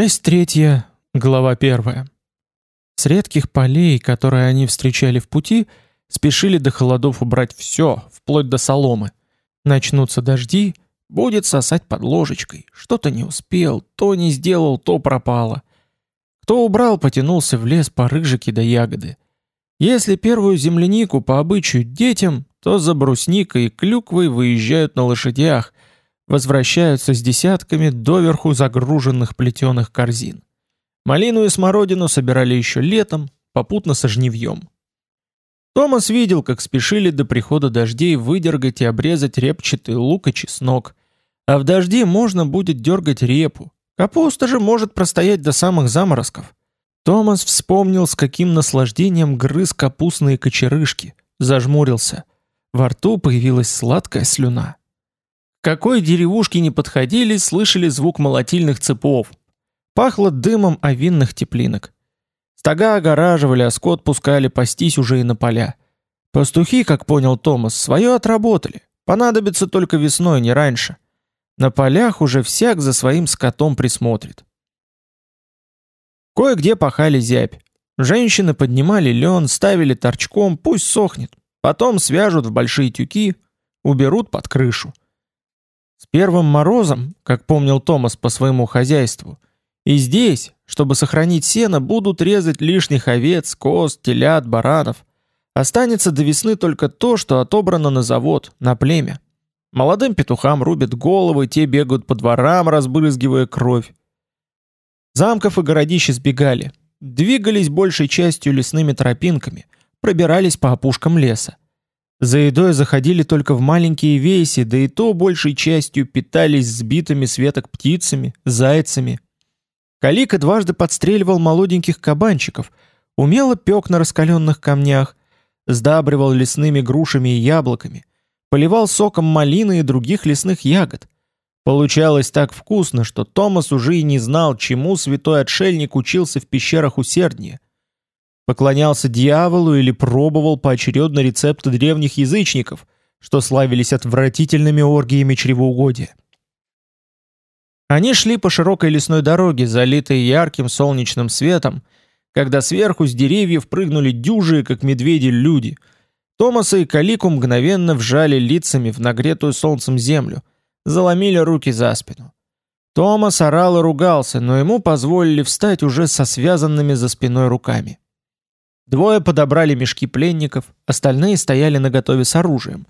Часть третья, глава первая. С редких полей, которые они встречали в пути, спешили до холодов убрать все, вплоть до соломы. Начнутся дожди, будет сосать под ложечкой. Что-то не успел, то не сделал, то пропало. Кто убрал, потянулся в лес по рыжике до ягоды. Если первую землянику по обычаю детям, то за брусникой и клюквой выезжают на лошадях, возвращаются с десятками доверху загруженных плетеных корзин. Малину и смородину собирали еще летом, попутно со жнивьем. Томас видел, как спешили до прихода дождей выдергать и обрезать репчатый лук и чеснок. А в дожди можно будет дергать репу. Капуста же может простоять до самых заморозков. Томас вспомнил, с каким наслаждением грыз капустные кочерышки, зажмурился. Во рту появилась сладкая слюна какой деревушке не подходили, слышали звук молотильных цепов. Пахло дымом овинных теплинок. Стога огораживали, а скот пускали пастись уже и на поля. Пастухи, как понял Томас, свое отработали. Понадобится только весной, не раньше. На полях уже всяк за своим скотом присмотрит. Кое-где пахали зябь. Женщины поднимали лен, ставили торчком, пусть сохнет. Потом свяжут в большие тюки, уберут под крышу. С первым морозом, как помнил Томас по своему хозяйству, и здесь, чтобы сохранить сено, будут резать лишних овец, коз, телят, баранов. Останется до весны только то, что отобрано на завод, на племя. Молодым петухам рубят головы, те бегают по дворам, разбрызгивая кровь. Замков и городищ избегали, двигались большей частью лесными тропинками, пробирались по опушкам леса. За едой заходили только в маленькие веси, да и то большей частью питались сбитыми с веток птицами, зайцами. Калика дважды подстреливал молоденьких кабанчиков, умело пек на раскаленных камнях, сдабривал лесными грушами и яблоками, поливал соком малины и других лесных ягод. Получалось так вкусно, что Томас уже и не знал, чему святой отшельник учился в пещерах усерднее – поклонялся дьяволу или пробовал поочередно рецепты древних язычников, что славились отвратительными оргиями чревоугодия. Они шли по широкой лесной дороге, залитой ярким солнечным светом, когда сверху с деревьев прыгнули дюжие, как медведи, люди. Томаса и Калику мгновенно вжали лицами в нагретую солнцем землю, заломили руки за спину. Томас орал и ругался, но ему позволили встать уже со связанными за спиной руками. Двое подобрали мешки пленников, остальные стояли наготове с оружием.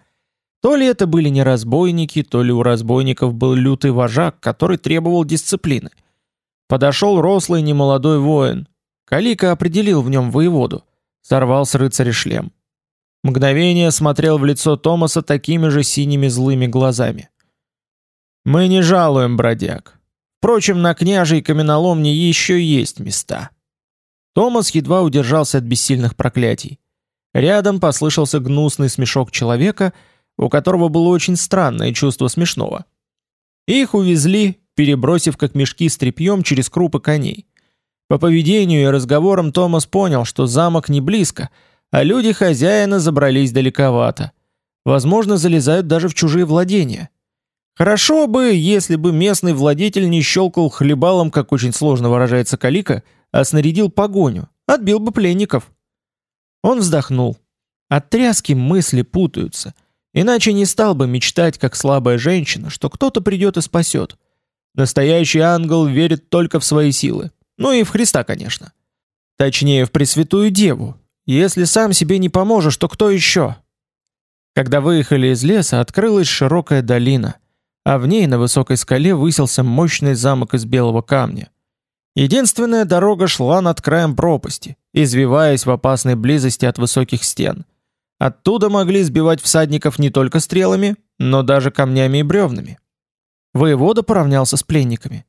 То ли это были не разбойники, то ли у разбойников был лютый вожак, который требовал дисциплины. Подошел рослый немолодой воин. Калика определил в нем воеводу. Сорвал с рыцаря шлем. Мгновение смотрел в лицо Томаса такими же синими злыми глазами. «Мы не жалуем, бродяг. Впрочем, на княжей каменоломне еще есть места». Томас едва удержался от бессильных проклятий. Рядом послышался гнусный смешок человека, у которого было очень странное чувство смешного. Их увезли, перебросив как мешки с тряпьем через крупы коней. По поведению и разговорам Томас понял, что замок не близко, а люди хозяина забрались далековато. Возможно, залезают даже в чужие владения. Хорошо бы, если бы местный владетель не щелкал хлебалом, как очень сложно выражается Калика, а снарядил погоню, отбил бы пленников. Он вздохнул. От тряски мысли путаются, иначе не стал бы мечтать, как слабая женщина, что кто-то придет и спасет. Настоящий ангел верит только в свои силы. Ну и в Христа, конечно. Точнее, в Пресвятую Деву. Если сам себе не поможешь, то кто еще? Когда выехали из леса, открылась широкая долина, а в ней на высокой скале высился мощный замок из белого камня. Единственная дорога шла над краем пропасти, извиваясь в опасной близости от высоких стен. Оттуда могли сбивать всадников не только стрелами, но даже камнями и бревнами. Воевода поравнялся с пленниками.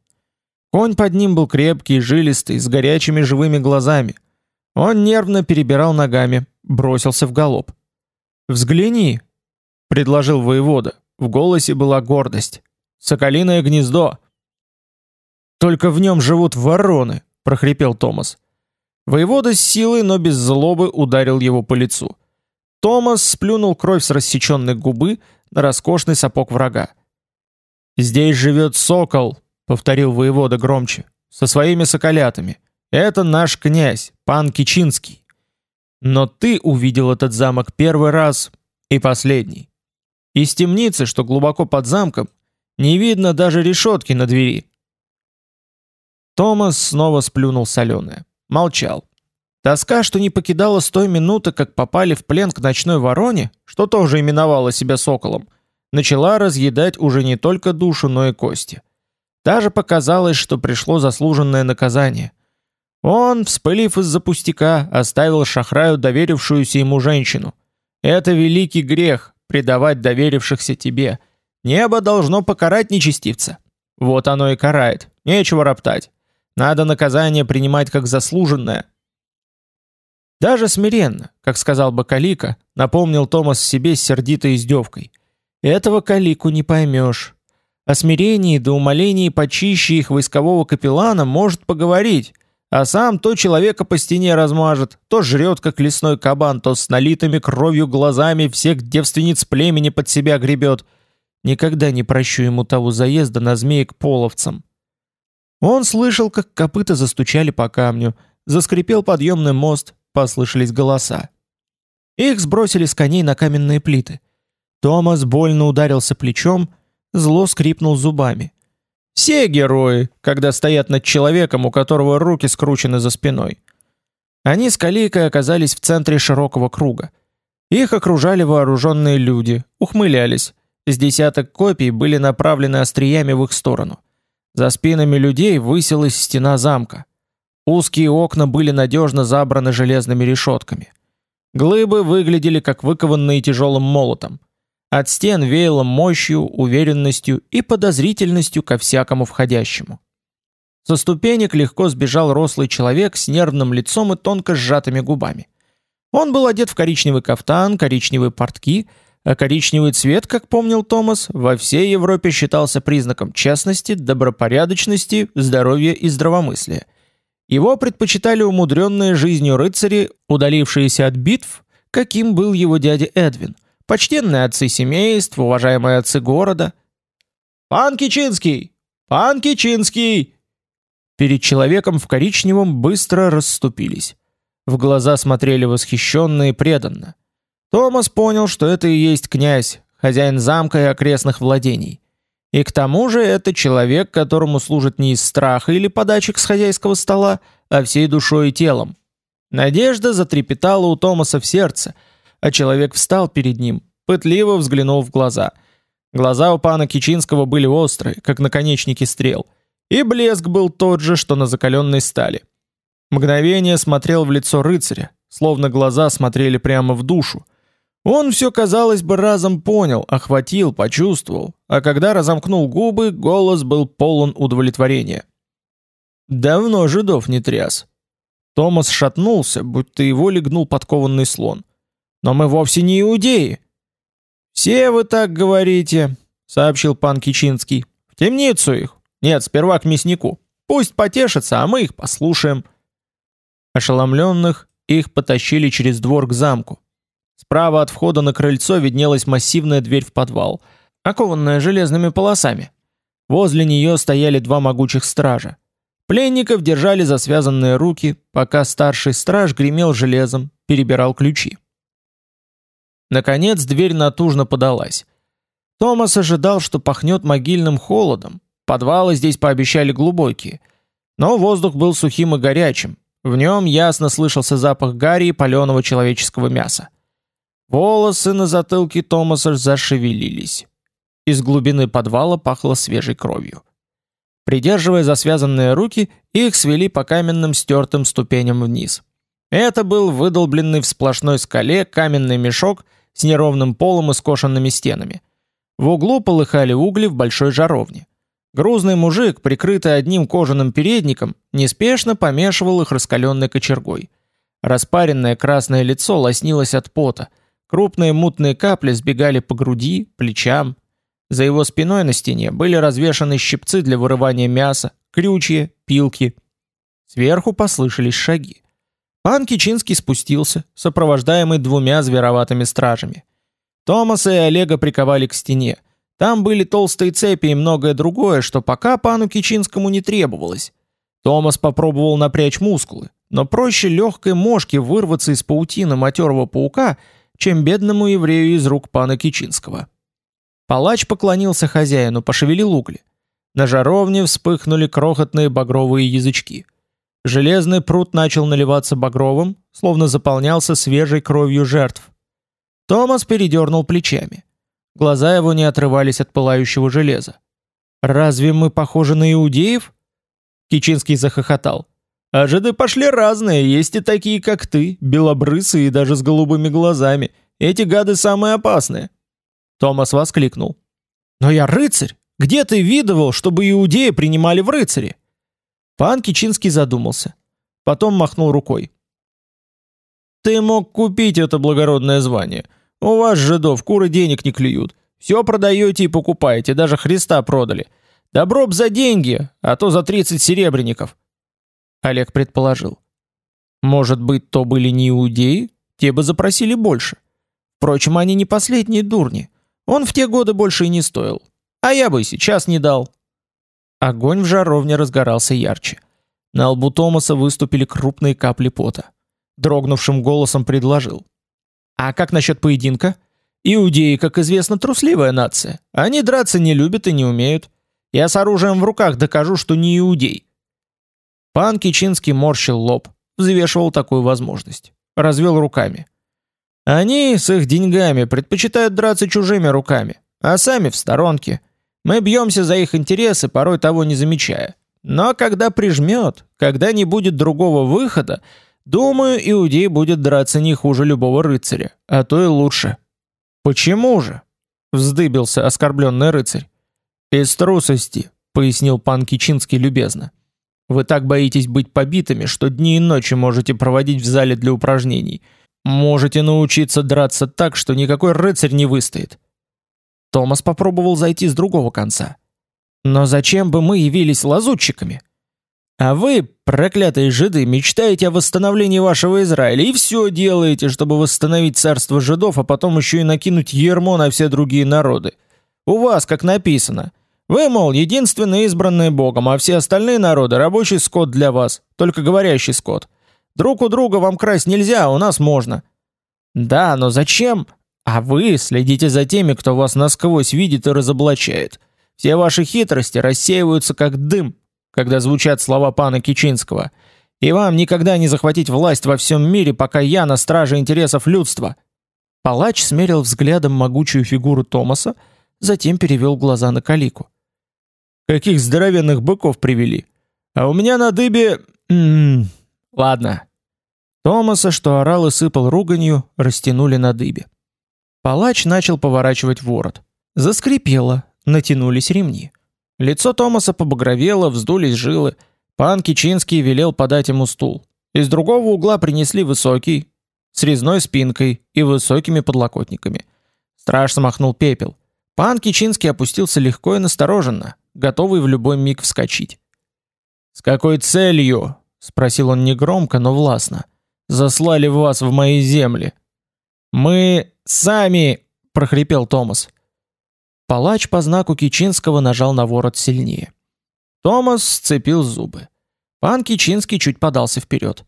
Конь под ним был крепкий, жилистый, с горячими живыми глазами. Он нервно перебирал ногами, бросился в галоп. «Взгляни!» — предложил воевода. В голосе была гордость. «Соколиное гнездо!» Только в нем живут вороны, прохрипел Томас. Воевода с силой, но без злобы ударил его по лицу. Томас сплюнул кровь с рассеченной губы на роскошный сапог врага. «Здесь живет сокол», — повторил воевода громче. со своими соколятами. Это наш князь, пан Кичинский. Но ты увидел этот замок первый раз и последний. Из темницы, что глубоко под замком, не видно даже решетки на двери. Томас снова сплюнул соленое. Молчал. Тоска, что не покидала с той минуты, как попали в плен к ночной вороне, что тоже именовала себя соколом, начала разъедать уже не только душу, но и кости. Даже показалось, что пришло заслуженное наказание. Он, вспылив из-за пустяка, оставил шахраю доверившуюся ему женщину. Это великий грех — предавать доверившихся тебе. Небо должно покарать нечестивца. Вот оно и карает, нечего роптать. Надо наказание принимать как заслуженное. Даже смиренно, как сказал бы Калика, напомнил Томас себе с сердитой издевкой. Этого Калику не поймешь. О смирении да умолении почище их войскового капеллана может поговорить, а сам то человека по стене размажет, то жрет, как лесной кабан, то с налитыми кровью глазами всех девственниц племени под себя гребет. Никогда не прощу ему того заезда на змеи к половцам. Он слышал, как копыта застучали по камню, заскрипел подъемный мост, послышались голоса. Их сбросили с коней на каменные плиты. Томас больно ударился плечом, зло скрипнул зубами. Все герои, когда стоят над человеком, у которого руки скручены за спиной. Они с Каликой оказались в центре широкого круга. Их окружали вооруженные люди, ухмылялись. С десяток копий были направлены остриями в их сторону. За спинами людей высилась стена замка. Узкие окна были надежно забраны железными решетками. Глыбы выглядели как выкованные тяжелым молотом. От стен веяло мощью, уверенностью и подозрительностью ко всякому входящему. Со ступенек легко сбежал рослый человек с нервным лицом и тонко сжатыми губами. Он был одет в коричневый кафтан, коричневые портки, а коричневый цвет, как помнил Томас, во всей Европе считался признаком честности, добропорядочности, здоровья и здравомыслия. Его предпочитали умудренные жизнью рыцари, удалившиеся от битв, каким был его дядя Эдвин, почтенные отцы семейств, уважаемые отцы города. «Пан Кичинский! Пан Кичинский!» Перед человеком в коричневом быстро расступились. В глаза смотрели восхищенно и преданно. Томас понял, что это и есть князь, хозяин замка и окрестных владений. И к тому же это человек, которому служит не из страха или подачек с хозяйского стола, а всей душой и телом. Надежда затрепетала у Томаса в сердце, а человек встал перед ним, пытливо взглянул в глаза. Глаза у пана Кичинского были острые, как наконечники стрел, и блеск был тот же, что на закаленной стали. Мгновение смотрел в лицо рыцаря, словно глаза смотрели прямо в душу, он все, казалось бы, разом понял, охватил, почувствовал, а когда разомкнул губы, голос был полон удовлетворения. Давно жидов не тряс. Томас шатнулся, будто его легнул подкованный слон. Но мы вовсе не иудеи. Все вы так говорите, сообщил пан Кичинский. В темницу их. Нет, сперва к мяснику. Пусть потешатся, а мы их послушаем. Ошеломленных их потащили через двор к замку. Справа от входа на крыльцо виднелась массивная дверь в подвал, окованная железными полосами. Возле нее стояли два могучих стража. Пленников держали за связанные руки, пока старший страж гремел железом, перебирал ключи. Наконец дверь натужно подалась. Томас ожидал, что пахнет могильным холодом. Подвалы здесь пообещали глубокие. Но воздух был сухим и горячим. В нем ясно слышался запах гари и паленого человеческого мяса. Волосы на затылке Томаса зашевелились. Из глубины подвала пахло свежей кровью. Придерживая за связанные руки, их свели по каменным стертым ступеням вниз. Это был выдолбленный в сплошной скале каменный мешок с неровным полом и скошенными стенами. В углу полыхали угли в большой жаровне. Грузный мужик, прикрытый одним кожаным передником, неспешно помешивал их раскаленной кочергой. Распаренное красное лицо лоснилось от пота, Крупные мутные капли сбегали по груди, плечам. За его спиной на стене были развешаны щипцы для вырывания мяса, крючья, пилки. Сверху послышались шаги. Пан Кичинский спустился, сопровождаемый двумя звероватыми стражами. Томаса и Олега приковали к стене. Там были толстые цепи и многое другое, что пока пану Кичинскому не требовалось. Томас попробовал напрячь мускулы, но проще легкой мошке вырваться из паутины матерого паука, чем бедному еврею из рук пана Кичинского. Палач поклонился хозяину, пошевелил угли. На жаровне вспыхнули крохотные багровые язычки. Железный пруд начал наливаться багровым, словно заполнялся свежей кровью жертв. Томас передернул плечами. Глаза его не отрывались от пылающего железа. «Разве мы похожи на иудеев?» Кичинский захохотал. «А жиды пошли разные, есть и такие, как ты, белобрысые и даже с голубыми глазами. Эти гады самые опасные». Томас воскликнул. «Но я рыцарь! Где ты видывал, чтобы иудеи принимали в рыцари?» Пан Кичинский задумался. Потом махнул рукой. «Ты мог купить это благородное звание. У вас, жидов, куры денег не клюют. Все продаете и покупаете, даже Христа продали. Добро б за деньги, а то за 30 серебряников». Олег предположил. «Может быть, то были не иудеи? Те бы запросили больше. Впрочем, они не последние дурни. Он в те годы больше и не стоил. А я бы сейчас не дал. Огонь в жаровне разгорался ярче. На лбу Томаса выступили крупные капли пота. Дрогнувшим голосом предложил. «А как насчет поединка? Иудеи, как известно, трусливая нация. Они драться не любят и не умеют. Я с оружием в руках докажу, что не иудей». Пан Кичинский морщил лоб, взвешивал такую возможность. Развел руками. «Они с их деньгами предпочитают драться чужими руками, а сами в сторонке. Мы бьемся за их интересы, порой того не замечая. Но когда прижмет, когда не будет другого выхода, думаю, иудей будет драться не хуже любого рыцаря, а то и лучше. Почему же? Вздыбился оскорбленный рыцарь. Из трусости, пояснил пан Кичинский любезно. Вы так боитесь быть побитыми, что дни и ночи можете проводить в зале для упражнений. Можете научиться драться так, что никакой рыцарь не выстоит. Томас попробовал зайти с другого конца. Но зачем бы мы явились лазутчиками? А вы, проклятые жиды, мечтаете о восстановлении вашего Израиля и все делаете, чтобы восстановить царство жидов, а потом еще и накинуть ермо на все другие народы. У вас, как написано, вы, мол, единственные избранные Богом, а все остальные народы – рабочий скот для вас, только говорящий скот. Друг у друга вам красть нельзя, а у нас можно. Да, но зачем? А вы следите за теми, кто вас насквозь видит и разоблачает. Все ваши хитрости рассеиваются как дым, когда звучат слова пана Кичинского. И вам никогда не захватить власть во всем мире, пока я на страже интересов людства. Палач смерил взглядом могучую фигуру Томаса, затем перевел глаза на Калику. Каких здоровенных быков привели? А у меня на дыбе... М -м -м. Ладно. Томаса, что орал и сыпал руганью, растянули на дыбе. Палач начал поворачивать ворот. Заскрипело, натянулись ремни. Лицо Томаса побагровело, вздулись жилы. Пан Кичинский велел подать ему стул. Из другого угла принесли высокий, с резной спинкой и высокими подлокотниками. Страж смахнул пепел. Пан Кичинский опустился легко и настороженно, готовый в любой миг вскочить. «С какой целью?» — спросил он негромко, но властно. «Заслали вас в мои земли». «Мы сами!» — прохрипел Томас. Палач по знаку Кичинского нажал на ворот сильнее. Томас сцепил зубы. Пан Кичинский чуть подался вперед.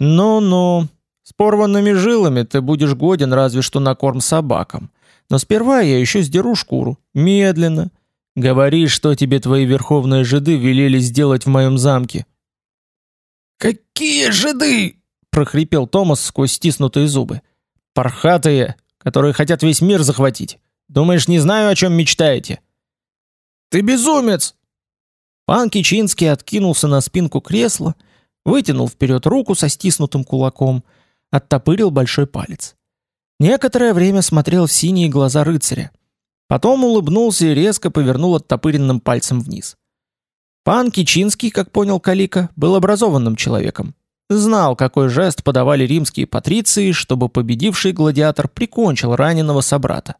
«Ну-ну, с порванными жилами ты будешь годен разве что на корм собакам. Но сперва я еще сдеру шкуру. Медленно. Говори, что тебе твои верховные жиды велели сделать в моем замке». «Какие жиды?» — прохрипел Томас сквозь стиснутые зубы. Пархатые, которые хотят весь мир захватить. Думаешь, не знаю, о чем мечтаете? Ты безумец. Пан Кичинский откинулся на спинку кресла, вытянул вперед руку со стиснутым кулаком, оттопырил большой палец. Некоторое время смотрел в синие глаза рыцаря. Потом улыбнулся и резко повернул оттопыренным пальцем вниз. Пан Кичинский, как понял Калика, был образованным человеком. Знал, какой жест подавали римские патриции, чтобы победивший гладиатор прикончил раненого собрата.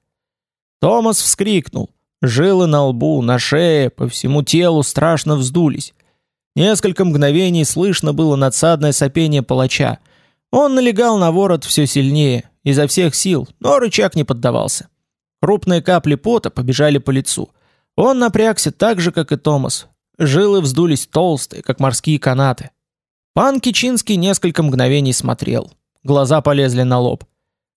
Томас вскрикнул. Жилы на лбу, на шее, по всему телу страшно вздулись. Несколько мгновений слышно было надсадное сопение палача. Он налегал на ворот все сильнее, изо всех сил, но рычаг не поддавался. Крупные капли пота побежали по лицу. Он напрягся так же, как и Томас. жилы вздулись толстые, как морские канаты. Пан Кичинский несколько мгновений смотрел. Глаза полезли на лоб.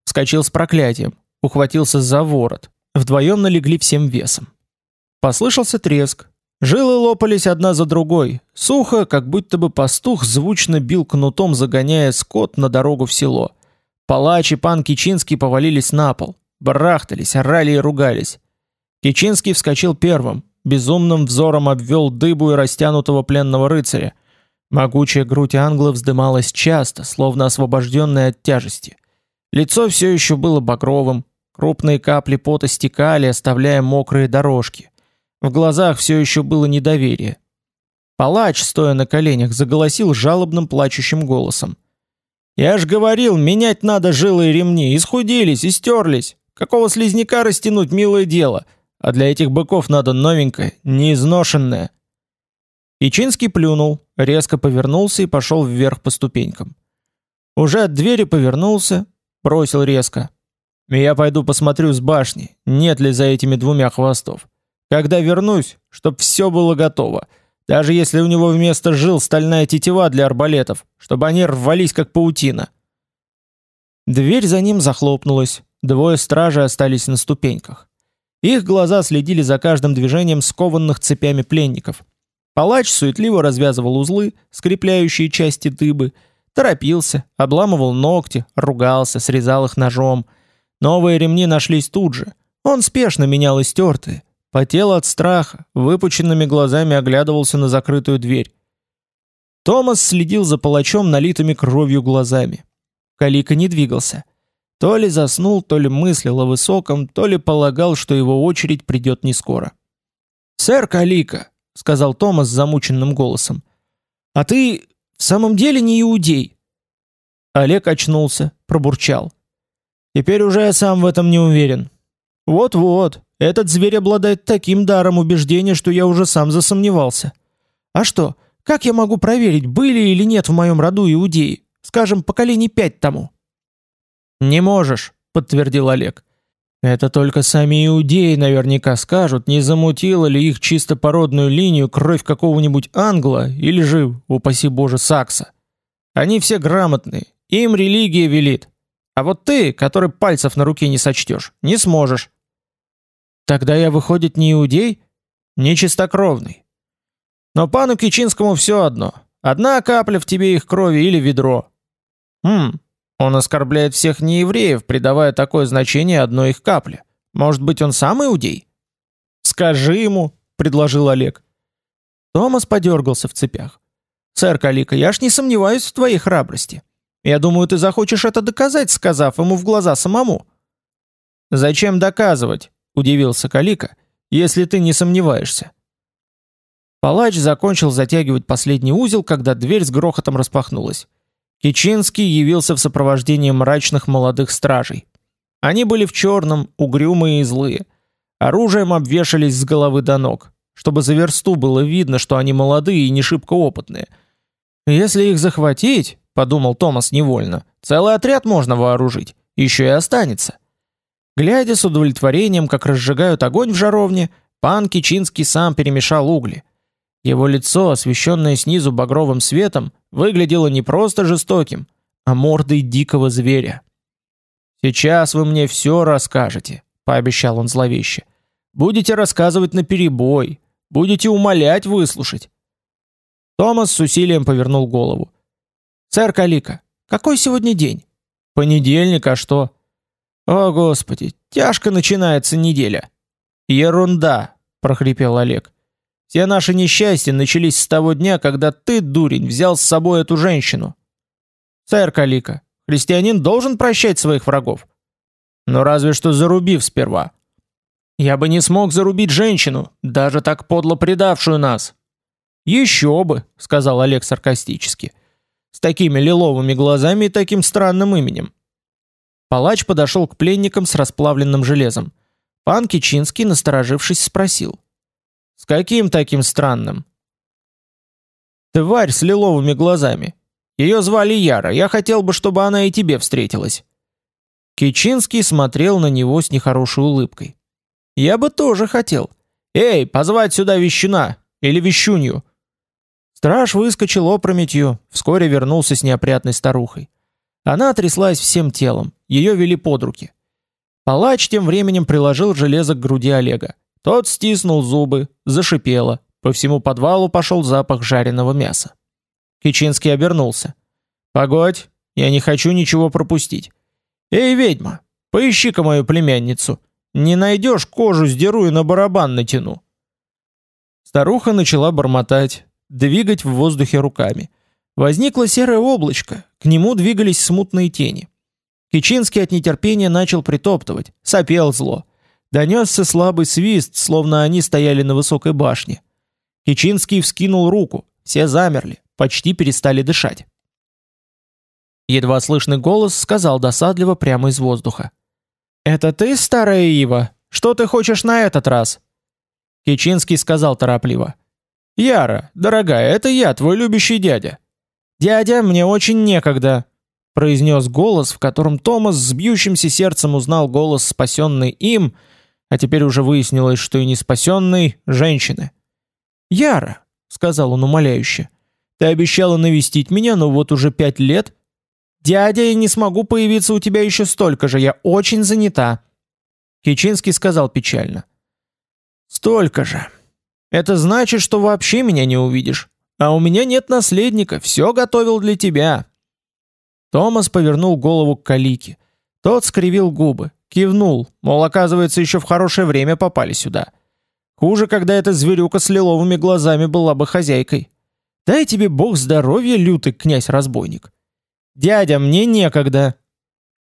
Вскочил с проклятием, ухватился за ворот. Вдвоем налегли всем весом. Послышался треск. Жилы лопались одна за другой. Сухо, как будто бы пастух звучно бил кнутом, загоняя скот на дорогу в село. Палач и пан Кичинский повалились на пол. Барахтались, орали и ругались. Кичинский вскочил первым, безумным взором обвел дыбу и растянутого пленного рыцаря. Могучая грудь англа вздымалась часто, словно освобожденная от тяжести. Лицо все еще было багровым, крупные капли пота стекали, оставляя мокрые дорожки. В глазах все еще было недоверие. Палач, стоя на коленях, заголосил жалобным плачущим голосом. «Я ж говорил, менять надо жилы и ремни, исхудились, истерлись. Какого слизняка растянуть, милое дело, а для этих быков надо новенькое, неизношенное». Ичинский плюнул, резко повернулся и пошел вверх по ступенькам. Уже от двери повернулся, бросил резко. «Я пойду посмотрю с башни, нет ли за этими двумя хвостов. Когда вернусь, чтоб все было готово, даже если у него вместо жил стальная тетива для арбалетов, чтобы они рвались как паутина». Дверь за ним захлопнулась, двое стражей остались на ступеньках. Их глаза следили за каждым движением скованных цепями пленников. Палач суетливо развязывал узлы, скрепляющие части дыбы, торопился, обламывал ногти, ругался, срезал их ножом. Новые ремни нашлись тут же. Он спешно менял истертые. Потел от страха, выпученными глазами оглядывался на закрытую дверь. Томас следил за палачом налитыми кровью глазами. Калика не двигался. То ли заснул, то ли мыслил о высоком, то ли полагал, что его очередь придет не скоро. «Сэр Калика», — сказал Томас замученным голосом, — «а ты в самом деле не иудей?» Олег очнулся, пробурчал. «Теперь уже я сам в этом не уверен. Вот-вот, этот зверь обладает таким даром убеждения, что я уже сам засомневался. А что, как я могу проверить, были или нет в моем роду иудеи, скажем, поколений пять тому?» «Не можешь», — подтвердил Олег. «Это только сами иудеи наверняка скажут, не замутила ли их чисто породную линию кровь какого-нибудь англа или же, упаси боже, сакса. Они все грамотные, им религия велит. А вот ты, который пальцев на руке не сочтешь, не сможешь». «Тогда я, выходит, не иудей?» «Не чистокровный». «Но пану Кичинскому все одно. Одна капля в тебе их крови или ведро». «Хм, он оскорбляет всех неевреев, придавая такое значение одной их капле. Может быть, он сам иудей? Скажи ему, предложил Олег. Томас подергался в цепях. Сэр Калика, я ж не сомневаюсь в твоей храбрости. Я думаю, ты захочешь это доказать, сказав ему в глаза самому. Зачем доказывать? удивился Калика, если ты не сомневаешься. Палач закончил затягивать последний узел, когда дверь с грохотом распахнулась. Кичинский явился в сопровождении мрачных молодых стражей. Они были в черном, угрюмые и злые. Оружием обвешались с головы до ног, чтобы за версту было видно, что они молодые и не шибко опытные. Если их захватить, подумал Томас невольно, целый отряд можно вооружить, еще и останется. Глядя с удовлетворением, как разжигают огонь в жаровне, пан Кичинский сам перемешал угли. Его лицо, освещенное снизу багровым светом, выглядело не просто жестоким, а мордой дикого зверя. «Сейчас вы мне все расскажете», — пообещал он зловеще. «Будете рассказывать наперебой, будете умолять выслушать». Томас с усилием повернул голову. «Сэр Калика, какой сегодня день?» «Понедельник, а что?» «О, Господи, тяжко начинается неделя». «Ерунда», — прохрипел Олег. Все наши несчастья начались с того дня, когда ты, дурень, взял с собой эту женщину. Сэр Калика, христианин должен прощать своих врагов. Но разве что зарубив сперва. Я бы не смог зарубить женщину, даже так подло предавшую нас. Еще бы, сказал Олег саркастически. С такими лиловыми глазами и таким странным именем. Палач подошел к пленникам с расплавленным железом. Пан Кичинский, насторожившись, спросил: с каким таким странным? Тварь с лиловыми глазами. Ее звали Яра. Я хотел бы, чтобы она и тебе встретилась. Кичинский смотрел на него с нехорошей улыбкой. Я бы тоже хотел. Эй, позвать сюда вещуна. или вещунью?» Страж выскочил опрометью, вскоре вернулся с неопрятной старухой. Она тряслась всем телом, ее вели под руки. Палач тем временем приложил железо к груди Олега. Тот стиснул зубы, зашипело, по всему подвалу пошел запах жареного мяса. Кичинский обернулся. «Погодь, я не хочу ничего пропустить. Эй, ведьма, поищи-ка мою племянницу. Не найдешь, кожу сдеру и на барабан натяну». Старуха начала бормотать, двигать в воздухе руками. Возникло серое облачко, к нему двигались смутные тени. Кичинский от нетерпения начал притоптывать, сопел зло. Донесся слабый свист, словно они стояли на высокой башне. Кичинский вскинул руку, все замерли, почти перестали дышать. Едва слышный голос сказал досадливо прямо из воздуха. «Это ты, старая Ива? Что ты хочешь на этот раз?» Кичинский сказал торопливо. «Яра, дорогая, это я, твой любящий дядя». «Дядя, мне очень некогда», — произнес голос, в котором Томас с бьющимся сердцем узнал голос спасенной им, а теперь уже выяснилось, что и не спасенной, женщины. «Яра», — сказал он умоляюще, — «ты обещала навестить меня, но вот уже пять лет...» «Дядя, я не смогу появиться у тебя еще столько же, я очень занята». Кичинский сказал печально. «Столько же. Это значит, что вообще меня не увидишь. А у меня нет наследника, все готовил для тебя». Томас повернул голову к Калике. Тот скривил губы, кивнул, мол, оказывается, еще в хорошее время попали сюда. Хуже, когда эта зверюка с лиловыми глазами была бы хозяйкой. Дай тебе бог здоровья, лютый князь-разбойник. Дядя, мне некогда.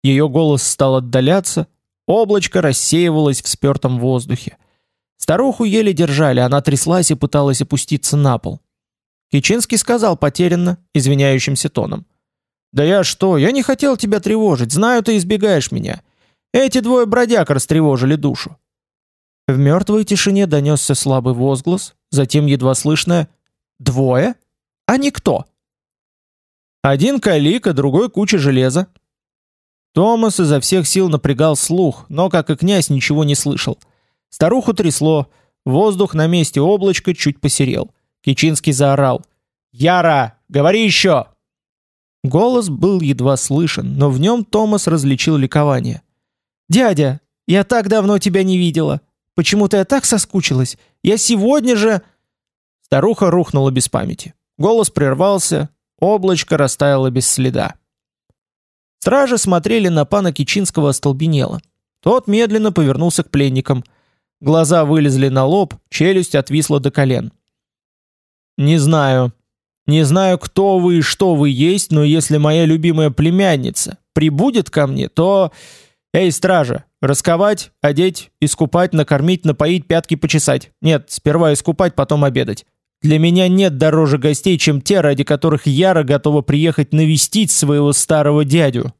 Ее голос стал отдаляться, облачко рассеивалось в спертом воздухе. Старуху еле держали, она тряслась и пыталась опуститься на пол. Кичинский сказал потерянно, извиняющимся тоном: "Да я что, я не хотел тебя тревожить, знаю, ты избегаешь меня. Эти двое бродяг растревожили душу". В мертвой тишине донесся слабый возглас, затем едва слышное: "Двое? А никто?" Один калика, другой куча железа. Томас изо всех сил напрягал слух, но, как и князь, ничего не слышал. Старуху трясло, воздух на месте облачка чуть посерел. Кичинский заорал. «Яра, говори еще!» Голос был едва слышен, но в нем Томас различил ликование. «Дядя, я так давно тебя не видела. Почему-то я так соскучилась. Я сегодня же...» Старуха рухнула без памяти. Голос прервался, Облачко растаяло без следа. Стражи смотрели на пана Кичинского остолбенело. Тот медленно повернулся к пленникам. Глаза вылезли на лоб, челюсть отвисла до колен. «Не знаю. Не знаю, кто вы и что вы есть, но если моя любимая племянница прибудет ко мне, то... Эй, стража, расковать, одеть, искупать, накормить, напоить, пятки почесать. Нет, сперва искупать, потом обедать. Для меня нет дороже гостей, чем те, ради которых Яра готова приехать навестить своего старого дядю.